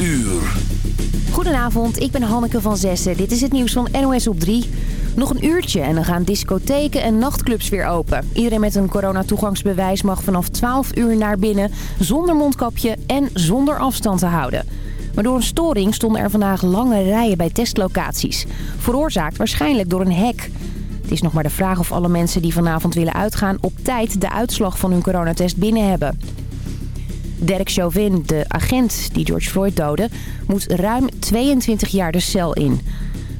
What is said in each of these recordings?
uur. Goedenavond, ik ben Hanneke van Zessen. Dit is het nieuws van NOS op 3. Nog een uurtje en dan gaan discotheken en nachtclubs weer open. Iedereen met een coronatoegangsbewijs mag vanaf 12 uur naar binnen... zonder mondkapje en zonder afstand te houden. Maar door een storing stonden er vandaag lange rijen bij testlocaties. Veroorzaakt waarschijnlijk door een hek. Het is nog maar de vraag of alle mensen die vanavond willen uitgaan... op tijd de uitslag van hun coronatest binnen hebben. Derek Chauvin, de agent die George Floyd doodde, moet ruim 22 jaar de cel in.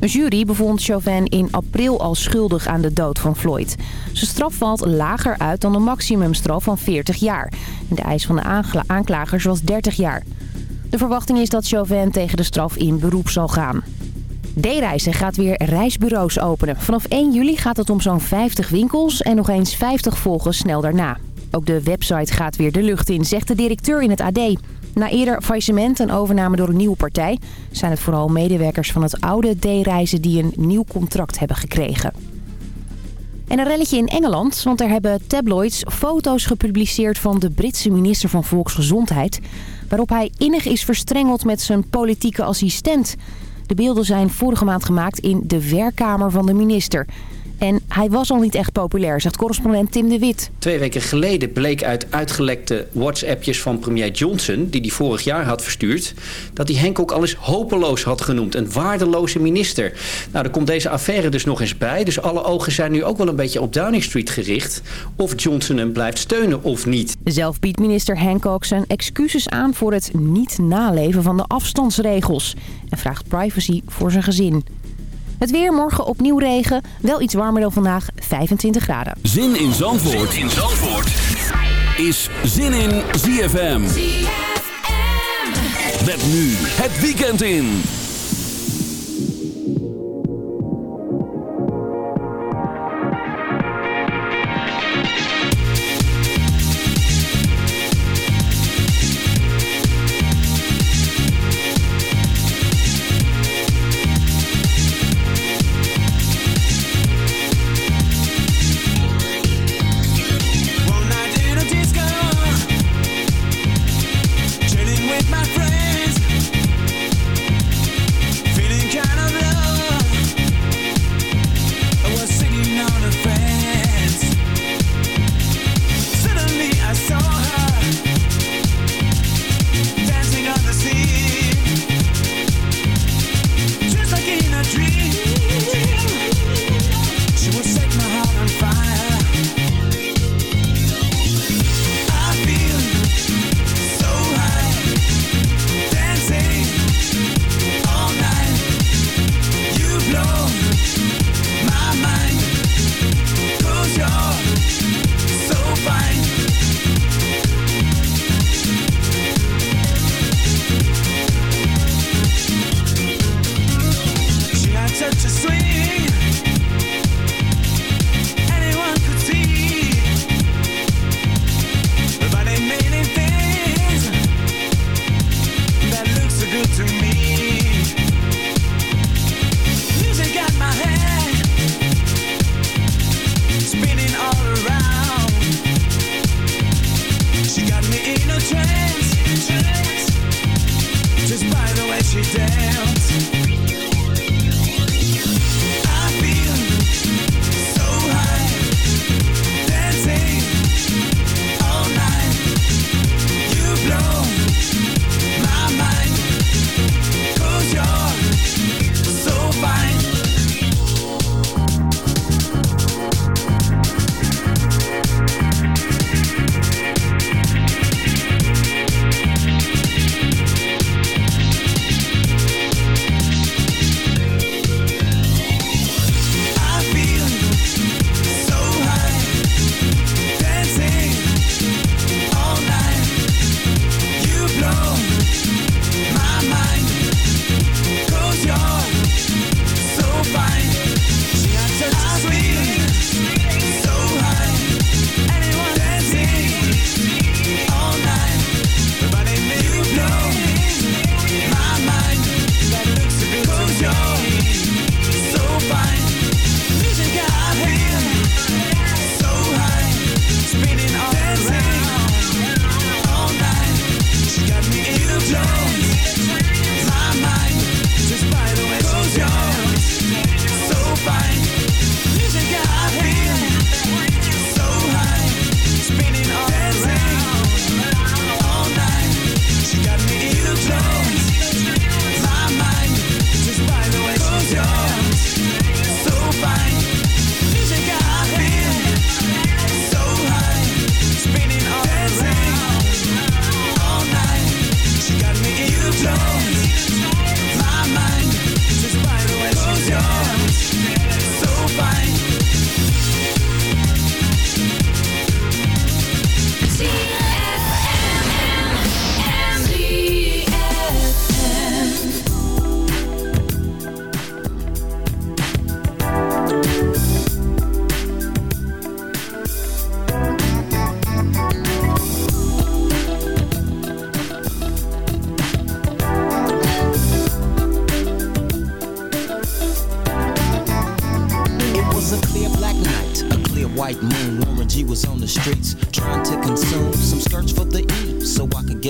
Een jury bevond Chauvin in april al schuldig aan de dood van Floyd. Zijn straf valt lager uit dan de maximumstraf van 40 jaar. De eis van de aanklagers was 30 jaar. De verwachting is dat Chauvin tegen de straf in beroep zal gaan. D-Reizen gaat weer reisbureaus openen. Vanaf 1 juli gaat het om zo'n 50 winkels en nog eens 50 volgen snel daarna. Ook de website gaat weer de lucht in, zegt de directeur in het AD. Na eerder faillissement en overname door een nieuwe partij... zijn het vooral medewerkers van het oude D-reizen die een nieuw contract hebben gekregen. En een relletje in Engeland, want er hebben tabloids foto's gepubliceerd van de Britse minister van Volksgezondheid... waarop hij innig is verstrengeld met zijn politieke assistent. De beelden zijn vorige maand gemaakt in de werkkamer van de minister... En hij was al niet echt populair, zegt correspondent Tim de Wit. Twee weken geleden bleek uit uitgelekte WhatsAppjes van premier Johnson... die hij vorig jaar had verstuurd... dat hij Henk ook al eens hopeloos had genoemd. Een waardeloze minister. Nou, er komt deze affaire dus nog eens bij. Dus alle ogen zijn nu ook wel een beetje op Downing Street gericht... of Johnson hem blijft steunen of niet. Zelf biedt minister Hancock zijn excuses aan... voor het niet naleven van de afstandsregels. En vraagt privacy voor zijn gezin. Het weer morgen opnieuw regen. Wel iets warmer dan vandaag, 25 graden. Zin in Zandvoort, zin in Zandvoort. is Zin in ZFM. ZFM. Met nu het weekend in. she danced.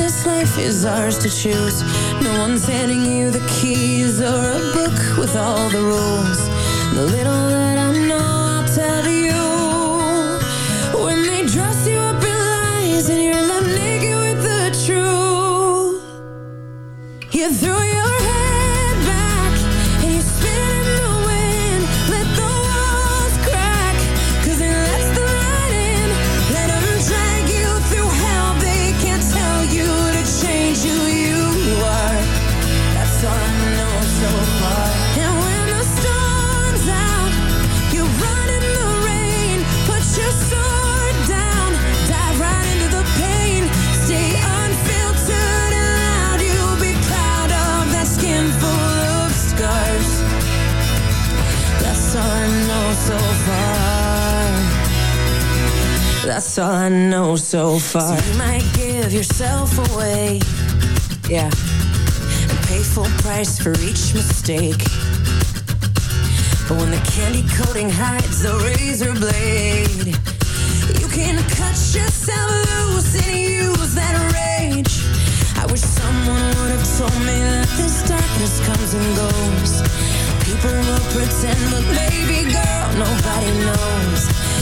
this life is ours to choose. No one's handing you the keys or a book with all the rules. The little that I know I'll tell you. When they dress you up in lies and you're that's all I know so far. So you might give yourself away. Yeah. And pay full price for each mistake. But when the candy coating hides the razor blade, you can cut yourself loose and use that rage. I wish someone would have told me that this darkness comes and goes. People will pretend, but baby girl, nobody knows.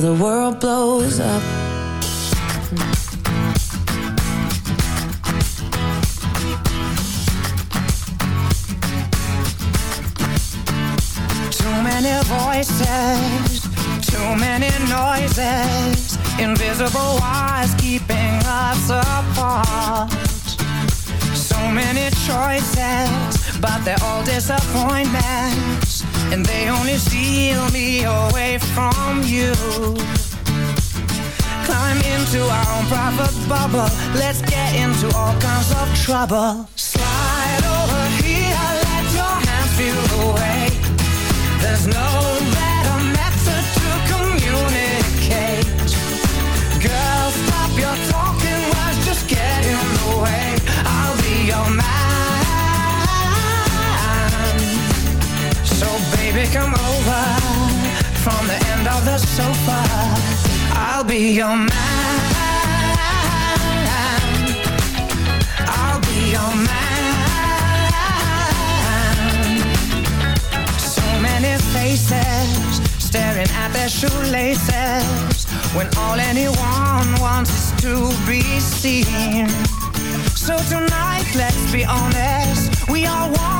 till the world blows up. Too many voices, too many noises, invisible wires keeping us apart. So many choices, but they're all disappointments and they only steal me away from you. Climb into our own private bubble. Let's get into all kinds of trouble. Slide over here, let your hands feel away. There's no baby, come over from the end of the sofa. I'll be your man. I'll be your man. So many faces staring at their shoelaces when all anyone wants is to be seen. So tonight, let's be honest, we all want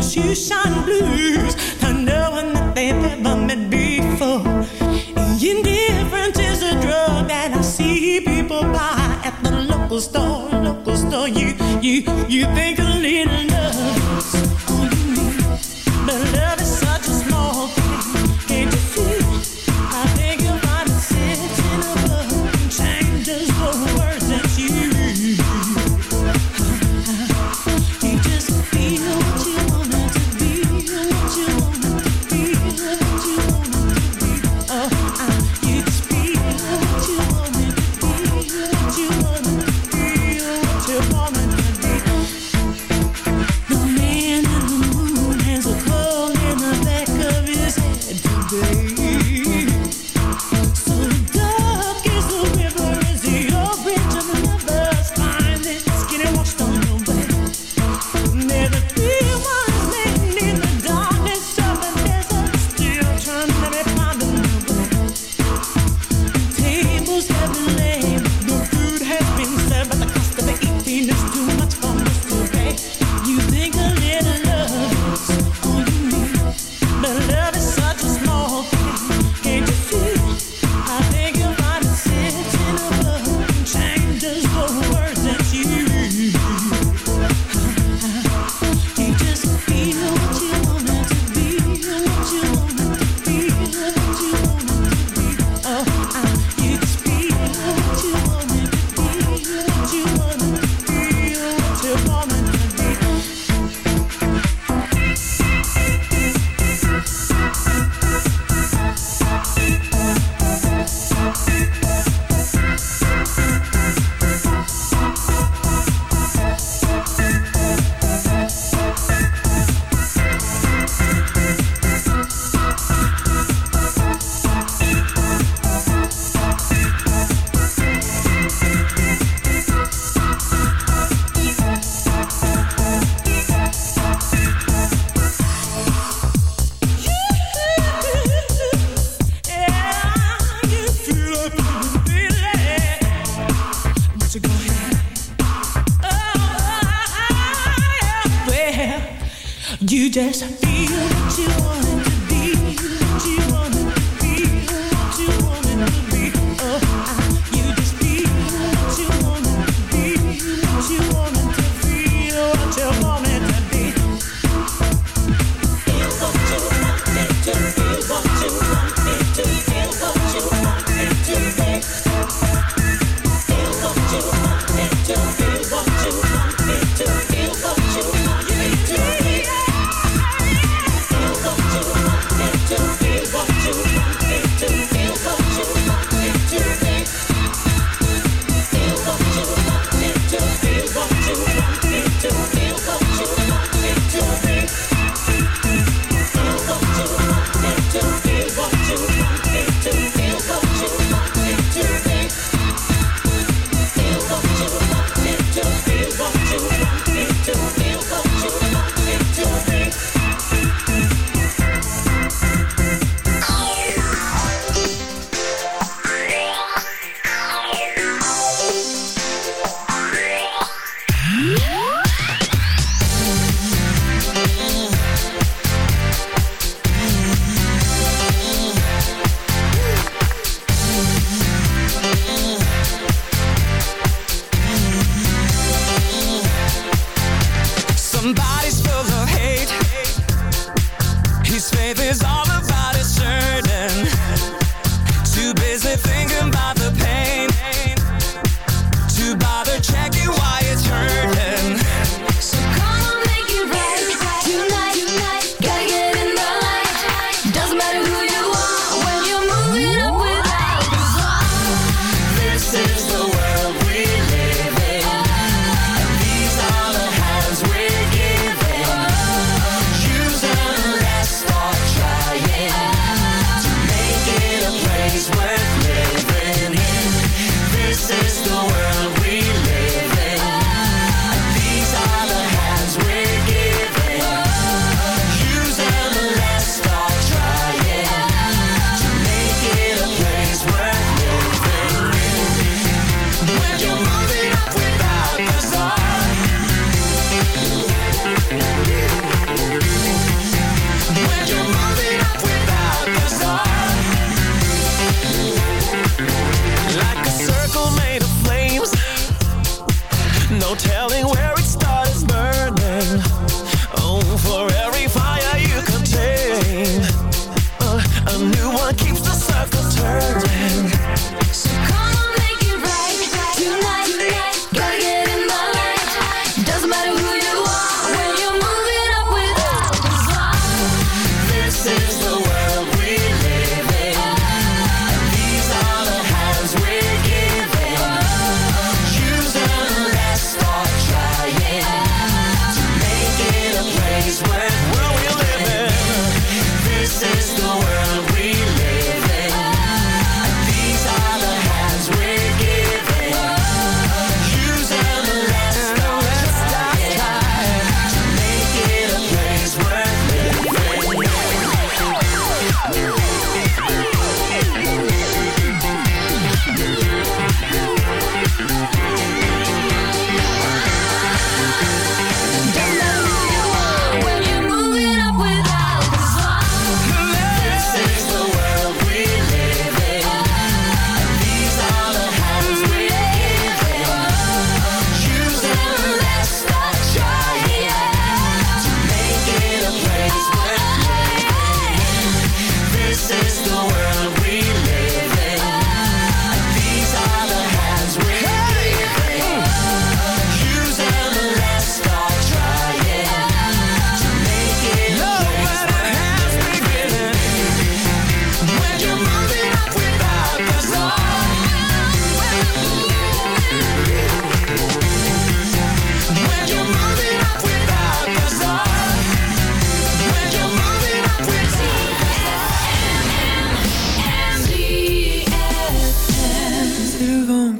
shoeshine blues than no one that they've ever met before. Indifference is a drug that I see people buy at the local store. Local store, you you you think.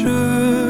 Sure.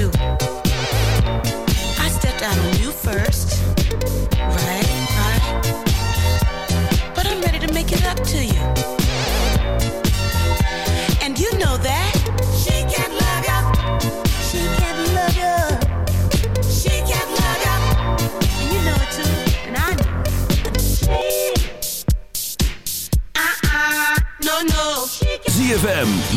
You.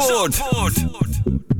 ZFM Zandvoort.